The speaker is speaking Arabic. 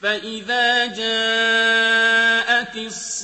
فإذا جاءت الصاخة